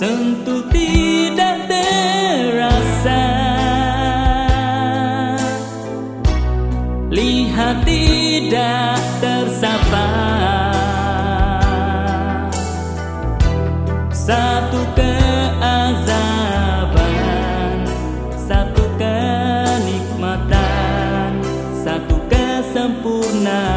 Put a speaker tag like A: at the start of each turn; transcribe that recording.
A: sentuh tidak terasa. Lihat tidak tersapa. Satu keazaban Satu kenikmatan Satu kesempurnaan.